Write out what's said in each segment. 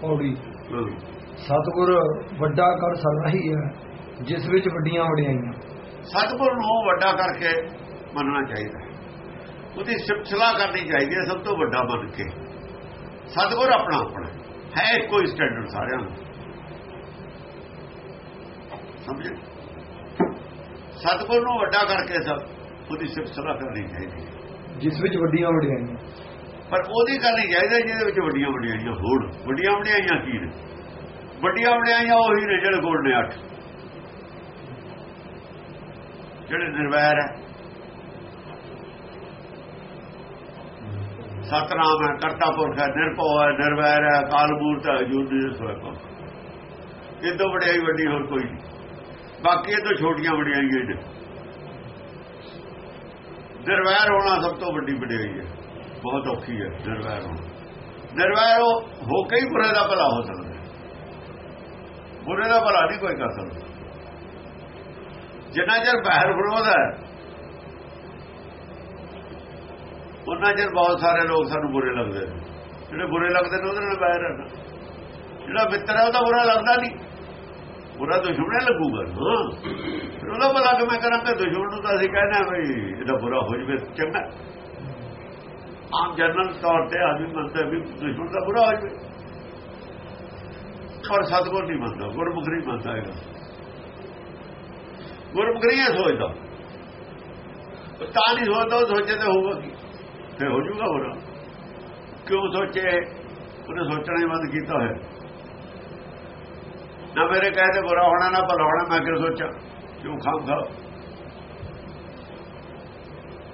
ਪੌੜੀ ਹਾਂ। ਸਤਿਗੁਰ ਵੱਡਾ ਕਰ ਸਲਾਹੀ ਹੈ ਜਿਸ ਵਿੱਚ ਵੱਡੀਆਂ ਵਡਿਆਈਆਂ। ਸਤਿਗੁਰ ਨੂੰ ਵੱਡਾ ਕਰਕੇ ਮੰਨਣਾ ਚਾਹੀਦਾ। ਹੈ। ਉਹਦੀ ਸਿਫਤਸਲਾ ਕਰਨੀ ਚਾਹੀਦੀ ਹੈ ਸਭ ਤੋਂ ਵੱਡਾ ਮੰਨ ਕੇ। ਸਤਿਗੁਰ ਆਪਣਾ ਆਪਣਾ ਹੈ ਹੀ ਸਟੈਂਡਰਡ ਸਾਰਿਆਂ ਦਾ। ਸਮਝੇ? ਸਤਿਗੁਰ ਨੂੰ ਵੱਡਾ ਕਰਕੇ ਸਭ ਉਹਦੀ ਸਿਫਤਸਲਾ ਕਰਨੀ ਚਾਹੀਦੀ ਹੈ। ਜਿਸ ਵਿੱਚ ਵੱਡੀਆਂ ਵਡਿਆਈਆਂ। ਪਰ ਉਹਦੀ ਕਰਨੀ ਚਾਹੀਦੀ ਜਿਹਦੇ ਵਿੱਚ ਵੱਡੀਆਂ ਵਡਿਆਈਆਂ ਹੋਣ ਵੱਡੀਆਂ ਵਡਿਆਈਆਂ ਕੀ ਨੇ? ਵੱਡੀਆਂ ਵਡਿਆਈਆਂ ਉਹੀ ਨੇ ਜਿਹੜੇ ਗੁਣ ਨੇ ਅੱਠ। ਜਿਹੜੇ ਨਿਰਵੈਰ ਹੈ। ਸਤਨਾਮ ਹੈ, ਕਰਤਾ ਪੁਰਖ ਹੈ, ਨਿਰਭਉ ਹੈ, ਨਿਰਵੈਰ ਹੈ ਕਾਲ ਮੂਰਤ ਹੈ ਜੁਨੀ ਸੋਇਪਾ ਇਹ ਤੋਂ ਵਡਿਆਈ ਵੱਡੀ ਹੋਰ ਕੋਈ ਨਹੀਂ। ਬਾਕੀ ਇਹ ਤੋਂ ਛੋਟੀਆਂ ਵਡਿਆਈਆਂ ਨੇ। ਨਿਰਵੈਰ ਹੋਣਾ ਸਭ ਤੋਂ ਵੱਡੀ ਵਡਿਆਈ ਹੈ। ਬਹੁਤ ਔਖੀ ਹੈ, ਨਿਰਵੈਰ ਹੋਣਾ ਨਿਰਵੈਰ ਹੋ ਕੇ ਹੀ ਬੁਰੇ ਦਾ ਭਲਾ ਹੋ ਸਕਦਾ ਬੁਰੇ ਦਾ ਭਲਾ ਨਹੀਂ ਕੋਈ ਕਰ ਸਕਦਾ। ਜਿੰਨਾ ਚਿਰ ਬਾਹਰ ਵਿਰੋਧ ਹੈ ਉਹਨਾਂ ਚਿਰ ਬਹੁਤ ਸਾਰੇ ਲੋਕ ਸਾਨੂੰ ਬੁਰੇ ਲੱਗਦੇ ਨੇ। ਜਿਹੜੇ ਬੁਰੇ ਲੱਗਦੇ ਨੇ, ਉਹਦੇ ਨਾਲ ਬਾਹਰ ਰਹਿਣਾ। ਜਿਹੜਾ ਮਿੱਤਰ ਹੈ ਉਹਦਾ ਬੁਰਾ ਲੱਗਦਾ ਨਹੀਂ। ਬੁਰਾ ਦੁਸ਼ਮਣੇ ਲੱਗੂਗਾ। ਹਾਂ। ਫਿਰ ਉਹਦਾ ਭਲਾ ਕਿਵੇਂ ਕਰਾਂਗੇ? ਦੁਸ਼ਮਣ ਨੂੰ ਤਾਂ ਅਸੀਂ ਕਹਿੰਦੇ ਹਾਂ ਬਈ ਇਹਦਾ ਬੁਰਾ ਹੋ ਜਵੇ, ਚੰਗਾ। ਆਮ ਜਨਰਲ ਤੌਰ ਤੇ ਆਦਮੀ ਮੰਨਦਾ ਵੀ ਦੁਸ਼ਮਣ ਦਾ ਬੁਰਾ ਹੋ। ਜਾਵੇ ਪਰ ਸਤਗੁਰ ਨਹੀਂ ਮੰਨਦਾ, ਗੁਰਮੁਖ ਨਹੀਂ ਮੰਨਦਾ ਹੈਗਾ। ਗੁਰਮੁਖ ਨਹੀਂ ਇਹ ਸੋਚਦਾ। ਤਾਂ ਨਹੀਂ ਸੋਚਦਾ, ਉਹ ਸੋਚੇ ਤੇ ਹੋਊਗਾ ਕੀ? ਫੇ ਹੋ ਜਾਊਗਾ ਬੁਰਾ ਕਿਉਂ ਸੋਚੇ? ਉਹਨੇ ਸੋਚਣਾ ਹੀ ਬੰਦ ਕੀਤਾ ਹੋਇਆ। ਨਾ ਮੇਰੇ ਕਹੇ ਤੇ ਬੁਰਾ ਹੋਣਾ, ਨਾ ਭਲਾ ਹੋਣਾ, ਮੈਂ ਕਿਉਂ ਸੋਚਾਂ? ਕਿਉਂ ਖਾਂ ਖਾ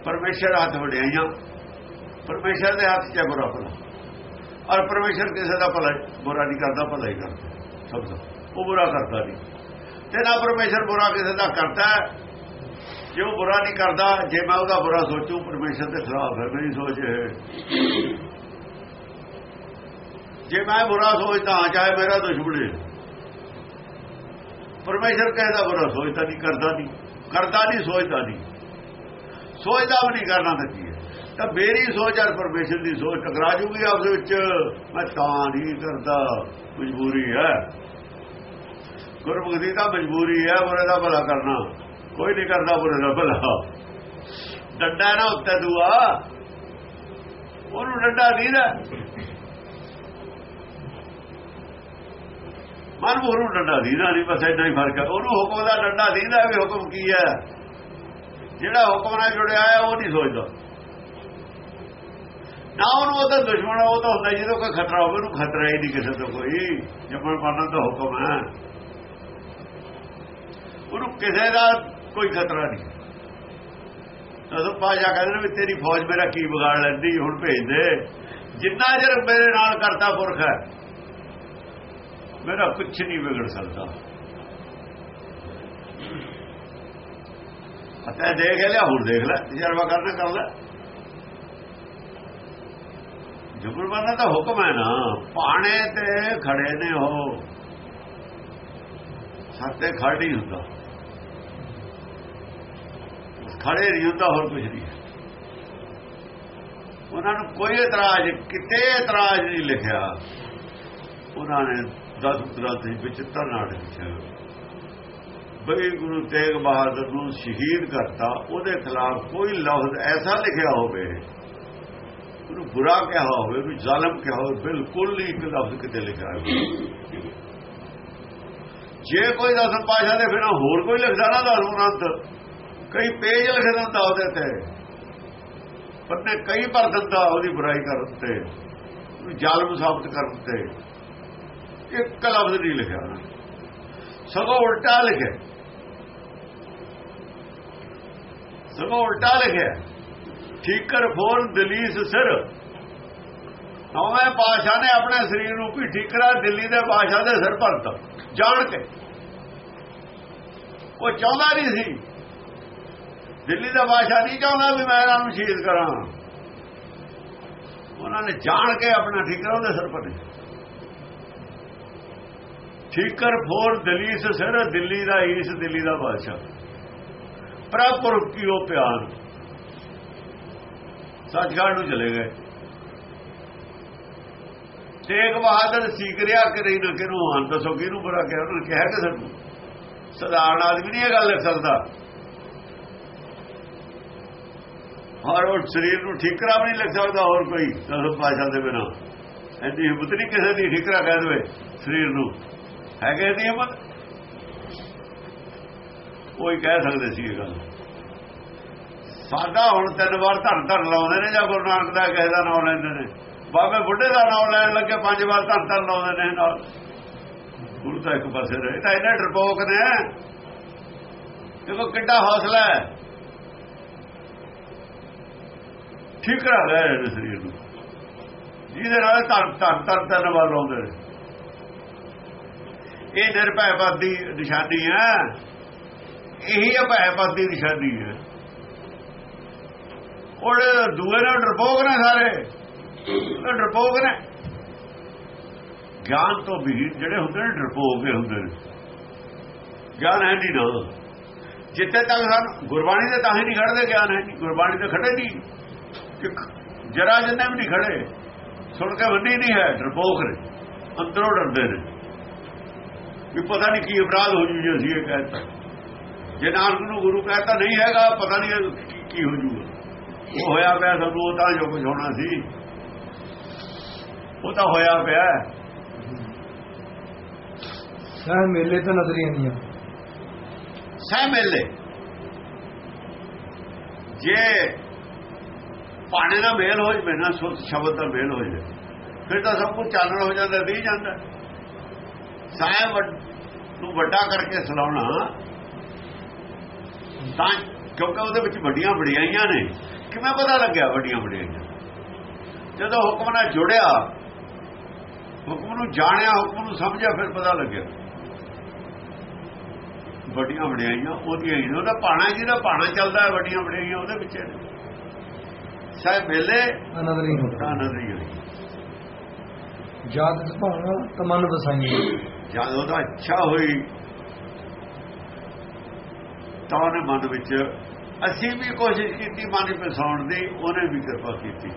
ਪਰਮੇਸ਼ਰ ਹੱਥ ਵਡਿਆਈਆਂ। ਪਰਮੇਸ਼ਰ ਦੇ ਹੱਥ 'ਚ ਹੈ ਬੁਰਾ ਭਲਾ। ਔਰ ਪਰਮੇਸ਼ਰ ਕਿਸੇ ਦਾ ਭਲਾ ਬੁਰਾ ਨਹੀਂ ਕਰਦਾ, ਭਲਾ ਹੀ ਕਰਦਾ। ਸਭ ਦਾ ਉਹ ਬੁਰਾ ਕਰਦਾ ਨਹੀਂ। ਤੇ ਨਾ ਪਰਮੇਸ਼ਰ ਬੁਰਾ ਕਿਸੇ ਦਾ ਕਰਦਾ ਜੇ ਉਹ ਬੁਰਾ ਨਹੀਂ ਕਰਦਾ, ਜੇ ਮੈਂ ਉਹਦਾ ਬੁਰਾ ਸੋਚੂ, ਪਰਮੇਸ਼ਰ ਦੇ ਖਿਲਾਫ ਹੈ, ਮੇਰੀ ਸੋਚ ਹੈ। ਜੇ ਮੈਂ ਬੁਰਾ ਸੋਚਦਾ ਹਾਂ, ਚਾਹੇ ਮੇਰਾ ਦੁਸ਼ਮਣ ਹੈ ਪਰਮੇਸ਼ਰ ਕਹਿੰਦਾ ਬੁਰਾ ਸੋਚਦਾ ਨਹੀਂ, ਕਰਦਾ ਨਹੀਂ। ਕਰਦਾ ਨਹੀਂ, ਸੋਚਦਾ ਨਹੀਂ। ਸੋਚਦਾ ਵੀ ਨਹੀਂ ਕਰਨਾ ਤਾਂ ਕੀ? ਤਾਂ ਮੇਰੀ ਸੋਚ ਔਰ ਪਰਮੇਸ਼ਰ ਦੀ ਸੋਚ ਟਕਰਾ ਜੂਗੀ ਆਪਸ ਵਿੱਚ। ਮੈਂ ਤਾਂ ਨਹੀਂ ਕਰਦਾ। ਮਜਬੂਰੀ ਹੈ। ਗੁਰਮੁਖੀ ਦਾ ਮਜਬੂਰੀ ਹੈ, ਬੁਰੇ ਦਾ ਭਲਾ ਕਰਨਾ। ਕੋਈ ਨਹੀਂ ਕਰਦਾ ਬੁਰੇ ਦਾ ਭਲਾ। ਡੰਡਾ ਨਾ ਉੱਤੇ ਦੂਆ। ਉਹਨੂੰ ਡੰਡਾ ਦੀਦਾ। ਮਨ ਉਹਨੂੰ ਡੰਡਾ ਦੀਦਾ ਨਹੀਂ, ਬਸ ਇੰਨਾ ਹੀ ਫ਼ਰਕ ਹੈ। ਉਹਨੂੰ ਹੁਕਮ ਦਾ ਡੰਡਾ ਦੀਦਾ ਵੀ ਹੁਕਮ ਕੀ ਹੈ। ਜਿਹੜਾ ਹੁਕਮ ਨਾਲ ਜੁੜਿਆ ਹੈ, ਉਹ ਨਹੀਂ ਸੋਚਦਾ। ਨਾ ਉਹਨੂੰ ਉਹਦਾ ਦੁਸ਼ਮਣ, ਉਹ ਤਾਂ ਹੁੰਦਾ ਜਦੋਂ ਕੋਈ ਖਤਰਾ ਹੋਵੇ, ਉਹਨੂੰ ਖਤਰਾ ਹੀ ਨਹੀਂ ਕਿਸੇ ਤੋਂ ਕੋਈ। ਜੰਮਣ ਮਰਨ ਦਾ ਹੁਕਮ ਹੈ। ਉਹਨੂੰ ਕਿਸੇ ਦਾ ਕੋਈ ਖਤਰਾ ਨਹੀਂ। ਜਦੋਂ ਪਾਜਾ ਕਹਿੰਦੇ ਵੀ ਤੇਰੀ ਫੌਜ ਮੇਰਾ ਕੀ ਵਿਗਾੜ ਲੈਂਦੀ, ਹੁਣ ਭੇਜ ਦੇ। ਜਿੰਨਾ ਚਿਰ ਮੇਰੇ ਨਾਲ ਕਰਤਾ ਪੁਰਖ ਹੈ, ਮੇਰਾ ਕੁਝ ਨਹੀਂ ਵਿਗੜ ਸਕਦਾ। ਅਤੇ ਦੇਖ ਲਿਆ, ਹੁਣ ਦੇਖ ਲੈ, ਤਜਰਬਾ ਕਰਨਾ, ਕਰ ਲੈ। ਜੁਗਰਮਾਨਾ ਦਾ ਹੁਕਮ ਹੈ ਨਾ, ਪਾਣੇ ਤੇ ਖੜੇ ਨੇ ਹੋ ਸਾਤੇ ਖੜੀ ਹੁੰਦਾ। ਖੜੇ ਨਹੀਂ ਹੁੰਦਾ, ਹੋਰ ਕੁਝ ਨਹੀਂ। ਉਹਨਾਂ ਨੂੰ ਕੋਈ ਇਤਰਾਜ਼, ਕਿਤੇ ਇਤਰਾਜ਼ ਨਹੀਂ ਲਿਖਿਆ। ਉਹਨਾਂ ਨੇ ਦਸ ਦਰਦ ਵਿੱਚ ਤਰਨਾੜ ਲਿਖਿਆ ਬਈ ਗੁਰੂ ਤੇਗ ਬਹਾਦਰ ਨੂੰ ਸ਼ਹੀਦ ਕਰਤਾ, ਉਹਦੇ ਖਿਲਾਫ ਕੋਈ ਲਫ਼ਜ਼ ਐਸਾ ਲਿਖਿਆ ਹੋਵੇ ਉਹਨੂੰ ਬੁਰਾ ਕਿਹਾ ਹੋਵੇ, ਉਹਨੂੰ ਜ਼ਾਲਮ ਕਿਹਾ ਹੋਵੇ, ਬਿਲਕੁਲ ਨਹੀਂ ਇੱਕ ਲਫ਼ਜ਼ ਕਿਤੇ ਲਿਖਿਆ ਹੋਵੇ ਜੇ ਕੋਈ ਦਸਮ ਪਾਸ਼ਾ ਦੇ ਫਿਰ ਹੋਰ ਕੋਈ ਲਿਖਦਾ ਨਾ ਦਸਮ ਗ੍ਰੰਥ, ਕਈ ਪੇਜ ਲਿਖ ਦਿੰਦਾ ਉਹਦੇ ਤੇ। ਪਰ ਕਈ ਭਰ ਦਿੰਦਾ ਉਹਦੀ ਬੁਰਾਈ ਕਰਨ ਤੇ, ਉਹਨੂੰ ਜ਼ਾਲਮ ਸਾਬਤ ਕਰਨ ਤੇ। ਇੱਕ ਲਫ਼ਜ਼ ਨਹੀਂ ਲਿਖਿਆ ਨਾ ਸਗੋਂ ਉਲਟਾ ਲਿਖਿਆ। ਸਗੋਂ ਉਲਟਾ ਲਿਖਿਆ। ਠੀਕਰ ਫੋਰ ਦਲੀਸ ਸਿਰ। ਨੌਵੇਂ ਪਾਸ਼ਾ ਨੇ ਆਪਣੇ ਸਰੀਰ ਨੂੰ ਵੀ ਠੀਕਰਾ ਦਿੱਲੀ ਦੇ ਪਾਸ਼ਾ ਦੇ ਸਿਰ ਭਰਤਾ ਜਾਣ ਕੇ। ਉਹ ਚਾਹੁੰਦਾ ਨਹੀਂ ਸੀ। ਦਿੱਲੀ ਦਾ ਬਾਦਸ਼ਾਹ ਨਹੀਂ ਚਾਹੁੰਦਾ ਵੀ ਮੈਂ ਇਹਨਾਂ ਨੂੰ ਸ਼ਹੀਦ ਕਰਾਂ। ਉਹਨਾਂ ਨੇ ਜਾਣ ਕੇ ਆਪਣਾ ਠੀਕਰਾ ਉਹਦੇ ਸਿਰ ਪਰ ਠੀਕਰ ਫੋਰ ਦਲੀਸ ਸਿਰ, ਦਿੱਲੀ ਦਾ ਈਸ ਦਿੱਲੀ ਦਾ ਬਾਦਸ਼ਾਹ ਪ੍ਰਭੁਰ ਕੀ ਉਹ ਪਿਆਰ ਸੱਚਖੰਡ ਨੂੰ ਚਲੇ ਗਏ। ਤੇਗ ਬਹਾਦਰ ਸੀਖ ਰਿਆ ਕਰੀ ਨਾ ਕਿਨੂੰ ਹਾਂ ਦੱਸੋ, ਕਿਹਨੂੰ ਬੁਰਾ ਕਿਹਾ? ਉਹਨੇ ਕਿਹਾ ਕਿ ਸਾਨੂੰ ਸਧਾਰਨ ਆਦਮੀ ਨਹੀਂ ਇਹ ਗੱਲ ਲਿਖ ਸਕਦਾ। ਔਰ ਉਹ ਸਰੀਰ ਨੂੰ ਠੀਕਰਾ ਵੀ ਨਹੀਂ ਲਿਖ ਸਕਦਾ, ਹੋਰ ਕੋਈ ਦਸ ਪਾਸ਼ਾ ਦੇ ਬਿਨਾ। ਐਡੀ ਹਿੰਮਤ ਨਹੀਂ ਕਿਸੇ ਦੀ ਠੀਕਰਾ ਕਹਿ ਦੇਵੇ ਸਰੀਰ ਨੂੰ। ਹੈਗੇ ਦੀ ਹਿੰਮਤ? ਕੋਈ ਕਹਿ ਸਕਦੇ ਸੀ ਇਹ ਗੱਲ। ਸਾਡਾ ਹੁਣ ਤਿੰਨ ਵਾਰ ਧਰ ਧਰ ਲਾਉਂਦੇ ਨੇ, ਜਾਂ ਗੁਰੂ ਨਾਨਕ ਦਾ ਕਿਸੇ ਦਾ ਨਾਮ ਲੈਂਦੇ ਨੇ। ਬਾਬੇ ਬੁੱਢੇ ਦਾ ਨਾਮ ਲੈਣ ਲੱਗੇ, ਪੰਜ ਵਾਰ ਧਰ ਧਰ ਲਾਉਂਦੇ ਨੇ ਨਾਲ। ਗੁਰੂ ਤਾਂ ਇੱਕ ਪਾਸੇ ਰਹੇ ਤਾਂ ਇਹਨਾਂ ਡਰਪੋਕ ਨੇ। ਦੇਖੋ ਕਿੱਡਾ ਹੌਸਲਾ ਹੈ। ਠੀਕ ਕਰ ਰਹੇ ਨੇ ਸਰੀਰ ਨੂੰ। ਜਿਹਦੇ ਨਾਲ ਧਰ ਧਰ ਧਰ ਤਿੰਨ ਵਾਰ ਲਾਉਂਦੇ ਨੇ। ਇਹ ਨਿਰਭੈ ਪਦ ਦੀ ਨਿਸ਼ਾਨੀ ਹੈ। ਇਹੀ ਭੈ ਪਦ ਦੀ ਨਿਸ਼ਾਨੀ ਹੈ। ਉਹ ਦੂਏ ਨਾਲ ਡਰਪੋਕ ਨੇ ਸਾਰੇ। ਡਰਪੋਕ ਨੇ। ਗਿਆਨ ਤੋਂ ਵੀ ਜਿਹੜੇ ਹੁੰਦੇ ਨੇ, ਡਰਪੋਕ ਹੁੰਦੇ ਨੇ। ਗਿਆਨ ਹੈ ਨਹੀਂ ਨਾ। ਜਿੱਥੇ ਤੱਕ ਸਾਨੂੰ ਗੁਰਬਾਣੀ ਦੇ ਤਾਂ ਹੀ ਨਹੀਂ ਖੜਦੇ ਗਿਆਨ ਹੈ ਨਹੀਂ। ਗੁਰਬਾਣੀ ਤੇ ਖੜੇ ਨਹੀਂ। ਜਰਾ ਜਿੰਨੇ ਵੀ ਨਹੀਂ ਖੜੇ ਸੁਣ ਕੇ ਵੰਡੀ ਨਹੀਂ ਹੈ, ਡਰਪੋਕ ਨੇ। ਅੰਦਰੋਂ ਡਰਦੇ ਨੇ। ਵੀ ਪਤਾ ਨਹੀਂ ਕੀ ਅਪਰਾਧ ਹੋ ਜੂ ਜੇ ਅਸੀਂ ਇਹ ਕਹਿੰਦਾ ਜੇ ਨਾਨਕ ਨੂੰ ਗੁਰੂ ਕਹਿੰਦਾ ਨਹੀਂ ਹੈਗਾ, ਪਤਾ ਨਹੀਂ ਕੀ ਹੋ ਜੂਗਾ। ਉਹ ਹੋਇਆ ਪਿਆ ਸਾਨੂੰ ਉਹ ਤਾਂ ਜੋ ਕੁਝ ਹੋਣਾ ਸੀ। ਉਹ ਤਾਂ ਹੋਇਆ ਪਿਆ। ਸਹਿ ਮੇਲੇ ਤਾਂ ਨਜ਼ਰੀਆਂ ਨਹੀਂ ਸਹਿ ਮੇਲੇ। ਜੇ ਪਾਣੇ ਦਾ ਮੇਲ ਹੋ ਜਵੇ ਨਾ ਸ਼ਬਦ ਦਾ ਮੇਲ ਹੋ ਜਾਵੇ ਫਿਰ ਤਾਂ ਸਭ ਕੁਝ ਚਾਨਣ ਹੋ ਜਾਂਦਾ ਦੀ ਜਾਂਦਾ। ਸਾਹਿਬ ਨੂੰ ਵੱਡਾ ਕਰਕੇ ਸਲਾਉਣਾ ਤਾਂ ਕਿਉਂਕਿ ਉਹਦੇ ਵਿੱਚ ਵੱਡੀਆਂ ਵਡਿਆਈਆਂ ਨੇ। ਕਿਵੇਂ ਪਤਾ ਲੱਗਿਆ ਵੱਡੀਆਂ ਵਡਿਆਈਆਂ ਜਦੋਂ ਹੁਕਮ ਨਾਲ ਜੁੜਿਆ ਹੁਕਮ ਨੂੰ ਜਾਣਿਆ ਹੁਕਮ ਨੂੰ ਸਮਝਿਆ ਫਿਰ ਪਤਾ ਲੱਗਿਆ। ਵੱਡੀਆਂ ਵਡਿਆਈਆਂ ਉਹਦੀਆਂ ਹੀ ਉਹਦਾ ਪਾਣਾ ਜਿਹਦਾ ਪਾਣਾ ਚੱਲਦਾ ਹੈ ਵੱਡੀਆਂ ਵਡਿਆਈਆਂ ਉਹਦੇ ਵਿੱਚ ਸਾਹਿਬ ਮੇਲੇ ਨਜ਼ਰੀ ਹੁੰਦਾ ਤਾਂ ਨਜ਼ਰੀ ਹੋਈ ਜਾਤ ਭਾਵਨਾ ਤਮਨ ਵਸਾਈਆਂ ਜਦ ਉਹਦਾ ਅੱਛਾ ਹੋਈ ਤਾਂ ਉਹਨੇ ਮਨ ਵਿੱਚ ਅਸੀਂ ਵੀ ਕੋਸ਼ਿਸ਼ ਕੀਤੀ, ਮਨ ਪਸਾਉਣ ਦੀ, ਉਹਨੇ ਵੀ ਕਿਰਪਾ ਕੀਤੀ।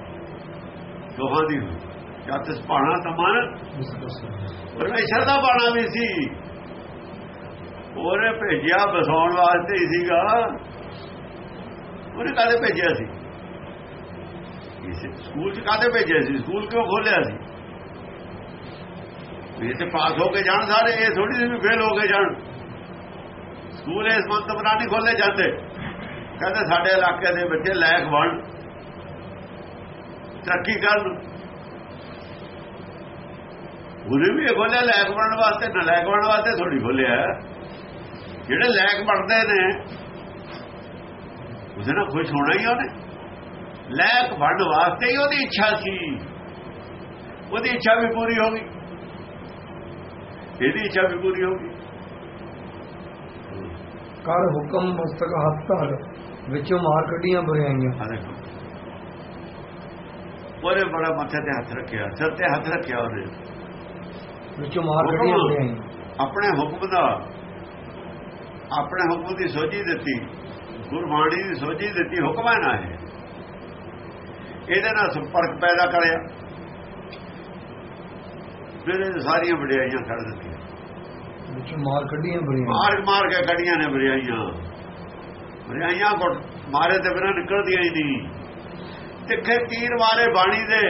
ਦੋਹਾਂ ਦੀ ਹੋਈ। ਜਦ ਇਸ ਪਾਣਾ ਤਾਂ ਮਨ। ਪਰਮੇਸ਼ਰ ਦਾ ਬਾਣਾ ਵੀ ਸੀ। ਉਹਨੇ ਭੇਜਿਆ ਬਸਾਉਣ ਵਾਸਤੇ ਹੀ ਸੀਗਾ। ਉਹਨੇ ਕਾਹਦੇ ਭੇਜਿਆ ਸੀ? ਸਕੂਲ ਚ ਕਾਹਦੇ ਭੇਜਿਆ ਸੀ? ਸਕੂਲ ਕਿਉਂ ਖੋਲਿਆ ਸੀ? ਇਹ ਤੇ ਪਾਸ ਹੋ ਕੇ ਜਾਣ ਸਾਰੇ, ਇਹ ਥੋੜੀ ਜਿਹੀ ਵੀ ਫੇਲ ਹੋ ਕੇ ਜਾਣ। ਸਕੂਲ ਇਸ ਮੰਤਵ ਨਾਲ ਨਹੀਂ ਖੋਲੇ ਜਾਂਦੇ। ਕਹਿੰਦੇ ਸਾਡੇ ਇਲਾਕੇ ਦੇ ਬੱਚੇ ਲਾਇਕ ਬਣ ਤਰੱਕੀ ਕਰਨ। ਉਹਨੇ ਵੀ ਖੋਲਿਆ ਲਾਇਕ ਬਣਨ ਵਾਸਤੇ ਨਾ ਲਾਇਕ ਬਣਨ ਵਾਸਤੇ ਥੋੜੀ ਖੋਲਿਆ। ਜਿਹੜੇ ਲਾਇਕ ਬਣਦੇ ਨੇ, ਉਹਦੇ ਨਾਲ ਖੁਸ਼ ਹੋਣਾ ਹੀ ਉਹਨੇ। ਲਾਇਕ ਬਣਨ ਵਾਸਤੇ ਹੀ ਉਹਦੀ ਇੱਛਾ ਸੀ। ਉਹਦੀ ਇੱਛਾ ਵੀ ਪੂਰੀ ਹੋ ਗਈ। ਇਹਦੀ ਇੱਛਾ ਵੀ ਪੂਰੀ ਹੋ ਗਈ। ਕਰ ਹੁਕਮ ਮਸਤਕ ਹੱਥ ਧਰ। ਵਿੱਚੋਂ ਮਾਰ ਕੱਢੀਆਂ ਬੁਰਾਈਆਂ ਉਹਨੇ ਬੜਾ ਮੱਥੇ ਤੇ ਹੱਥ ਰੱਖਿਆ ਸਿਰ ਤੇ ਹੱਥ ਰੱਖਿਆ ਉਹਨੇ ਵਿੱਚੋਂ ਮਾਰ ਕੱਢੀਆਂ ਬੁਰਾਈਆਂ ਆਪਣੇ ਹੁਕਮ ਦਾ ਆਪਣੇ ਹੁਕਮ ਦੀ ਸੋਝੀ ਦਿੱਤੀ। ਗੁਰਬਾਣੀ ਦੀ ਸੋਝੀ ਦਿੱਤੀ ਹੁਕਮ ਹੈ ਨਾ ਇਹ। ਇਹਦੇ ਨਾਲ ਸੰਪਰਕ ਪੈਦਾ ਕਰਿਆ। ਫਿਰ ਇਹ ਸਾਰੀਆਂ ਵਡਿਆਈਆਂ ਕੱਢ ਦਿੱਤੀਆਂ। ਵਿੱਚੋਂ ਮਾਰ ਕੱਢੀਆਂ ਬੁਰਾਈਆਂ ਮਾਰ ਮਾਰ ਕੇ ਕੱਢੀਆਂ ਨੇ ਵਡਿਆਈਆਂ ਰਜਾਈਆਂ ਕੋਟ ਮਾਰੇ ਤੇ ਬਿਨਾਂ ਨਿਕਲਦੀਆਂ ਹੀ ਨਹੀਂ। ਤਿੱਖੇ ਤੀਰ ਮਾਰੇ ਬਾਣੀ ਦੇ,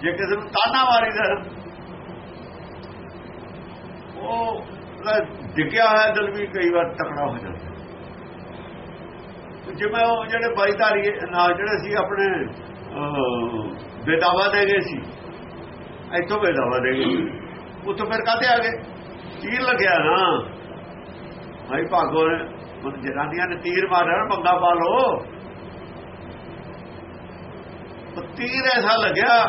ਜੇ ਕਿਸੇ ਨੂੰ ਤਾਨਾ ਮਾਰੀ ਦਾ ਉਹ ਡਿੱਗਿਆ ਹੋਇਆ ਦਿਲ ਵੀ ਕਈ ਵਾਰ ਤਕੜਾ ਹੋ ਜਾਂਦਾ। ਜਿਵੇਂ ਉਹ ਜਿਹੜੇ ਬਾਈਧਾਰੀ ਨਾਲ ਜਿਹੜੇ ਸੀ ਆਪਣੇ ਬੇਦਾਵਾ ਦੇ ਗਏ ਸੀ, ਇੱਥੋਂ ਬੇਦਾਵਾ ਦੇ ਗਏ ਉੱਥੋਂ ਫਿਰ ਕਾਤੇ ਆ ਗਏ? ਤੀਰ ਲੱਗਿਆ ਨਾ। ਭਾਈ ਭਾਗੋ ਨੇ ਉਹ ਜਨਾਨੀਆਂ ਨੇ ਤੀਰ ਮਾਰਿਆ ਨਾ ਬੰਗਾ ਪਾ ਲੋ ਤੀਰ ਐਸਾ ਲੱਗਿਆ,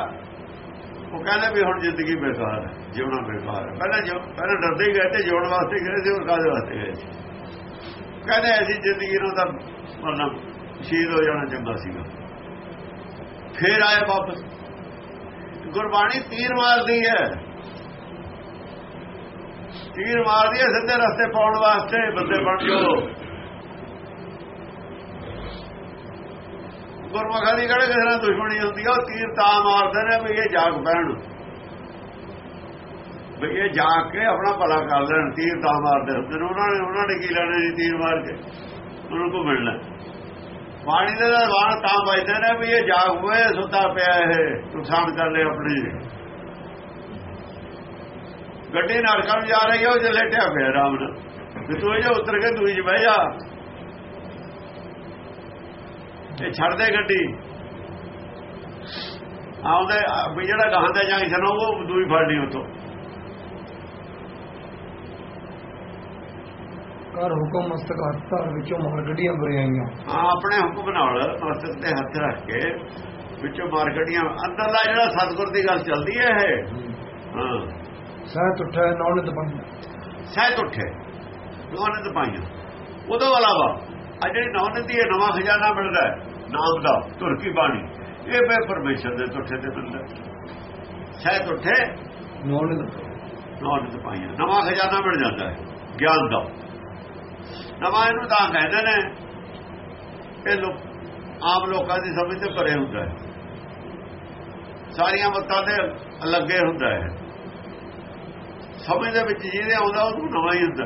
ਉਹ ਕਹਿੰਦੇ ਵੀ ਹੁਣ ਜ਼ਿੰਦਗੀ ਬੇਕਾਰ ਹੈ, ਜਿਉਣਾ ਬੇਕਾਰ ਹੈ। ਪਹਿਲਾਂ ਜੋ ਪਹਿਲਾਂ ਡਰਦੇ ਗਏ ਤੇ ਜਿਉਣ ਵਾਸਤੇ ਗਏ ਸੀ ਉਹ ਕਾਹਦੇ ਵਾਸਤੇ ਗਏ ਸੀ? ਕਹਿੰਦੇ ਐਸੀ ਜ਼ਿੰਦਗੀ ਨੂੰ ਤਾਂ ਮਤਲਬ ਸ਼ਹੀਦ ਹੋ ਜਾਣਾ ਚੰਗਾ ਸੀਗਾ। ਫੇਰ ਆਏ ਵਾਪਸ। ਗੁਰਬਾਣੀ ਤੀਰ ਮਾਰਦੀ ਹੈ। ਤੀਰ ਮਾਰਦੀ ਹੈ, ਸਿੱਧੇ ਰਸਤੇ ਪਾਉਣ ਵਾਸਤੇ ਬੰਦੇ ਬਣ ਜਾਓ। ਗੁਰਮੁਖਾਂ ਦੀ ਕਿਹੜੇ ਕਿਸੇ ਨਾਲ ਦੁਸ਼ਮਣੀ ਹੁੰਦੀ ਆ ਉਹ ਤੀਰ ਤਾਂ ਮਾਰਦੇ ਨੇ ਵੀ ਇਹ ਜਾਗ ਪੈਣ। ਵੀ ਇਹ ਜਾਗ ਕੇ ਆਪਣਾ ਭਲਾ ਕਰ ਲੈਣ, ਤੀਰ ਤਾਂ ਮਾਰਦੇ ਹੁੰਦੇ ਨੇ। ਉਹਨਾਂ ਨੇ ਉਹਨਾਂ ਨੇ ਕੀ ਲੈਣਾ ਜੀ ਤੀਰ ਮਾਰ ਕੇ? ਉਹਨਾਂ ਨੂੰ ਮਿਲਣਾ? ਪਾਣੀ ਦੇ ਦਾ ਵਾਣ ਤਾਂ ਵੱਜਦੇ ਨੇ ਵੀ ਇਹ ਜਾਗ ਹੋਏ, ਸੁੱਤਾ ਪਿਆ ਇਹ, ਨੁਕਸਾਨ ਕਰ ਲੈ ਆਪਣੀ ਗੱਡੀ ਨਰਕਾਂ ਨੂੰ ਜਾ ਰਹੀ ਹੈ ਉਹ ਜੇ ਲੇਟਿਆ ਪਿਆ ਆਰਾਮ ਨਾਲ ਵੀ ਤੂੰ ਇਹ ਉਤਰ ਕੇ ਦੂਜੀ 'ਚ ਬਹਿ ਜਾ। ਇਹ ਛੱਡ ਦੇ ਗੱਡੀ। ਆਉਂਦੇ ਵੀ ਜਿਹੜਾ ਗਾਹਾਂ ਦਾ ਜੰਕਸ਼ਨ ਉਹ ਦੂਈ ਫੜਨੀ ਉਤੋਂ ਕਰ ਹੁਕਮ ਮਸਤਕ ਹੱਥਾਂ ਵਿੱਚੋਂ ਮਾਰ ਗੱਡੀਆਂ ਬਰਿਆਈਆਂ ਹਾਂ ਆਪਣੇ ਹੁਕਮ ਨਾਲ ਮਸਤਕ ਤੇ ਹੱਥ ਰੱਖ ਕੇ ਵਿੱਚੋਂ ਮਾਰ ਗੱਡੀਆਂ। ਅੰਦਰਲਾ ਜਿਹੜਾ ਸਤਿਗੁਰ ਦੀ ਗੱਲ ਚੱਲਦੀ ਹੈ ਇਹ। ਹਾਂ। ਸਹਿ ਤੁਠੈ ਨੌਨਿਤ ਬਣ ਸਹਿਤ ਉੱਠੇ ਨੌਨਿਤ ਪਾਈਆਂ ਉਦੋਂ ਇਲਾਵਾ ਆ ਜਿਹੜੀ ਨੌਨਿਤ ਦੀ ਇਹ ਨਵਾਂ ਖਜ਼ਾਨਾ ਮਿਲਦਾ ਹੈ, ਨਾਮ ਦਾ ਤੁਰਕੀ ਬਾਣੀ। ਇਹ ਬੇ ਪਰਮੇਸ਼ਰ ਦੇ ਤੁੱਠੇ ਤੇ ਮਿਲਦਾ ਸਹਿਤ ਉੱਠੇ ਨੌਨਿਤ ਨੌਨਿਤ ਪਾਈਆਂ ਨਵਾਂ ਖਜ਼ਾਨਾ ਮਿਲ ਜਾਂਦਾ ਹੈ ਗਿਆਨ ਦਾ। ਨਵਾਂ ਇਹਨੂੰ ਤਾਂ ਕਹਿੰਦੇ ਨੇ ਇਹ ਲੋਕ ਆਮ ਲੋਕਾਂ ਦੀ ਸਮਝ ਤੇ ਪਰੇ ਹੁੰਦਾ ਹੈ। ਸਾਰੀਆਂ ਮਤਾਂ ਦੇ ਅਲੱਗੇ ਹੁੰਦਾ ਹੈ। ਸਮਝ ਦੇ ਵਿੱਚ ਜਿਹਦੇ ਆਉਂਦਾ ਉਹਨੂੰ ਨਵਾਂ ਹੀ ਹੁੰਦਾ